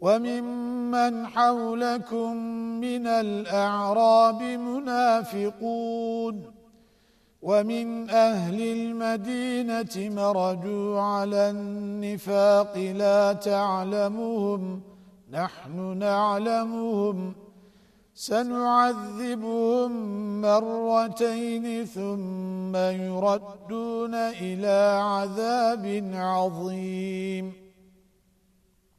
وممن حولكم من الأعراب منافقون ومن أهل المدينة مرجوا على النفاق لا تعلمهم نحن نعلمهم سنعذبهم مرتين ثم يردون إلى عذاب عظيم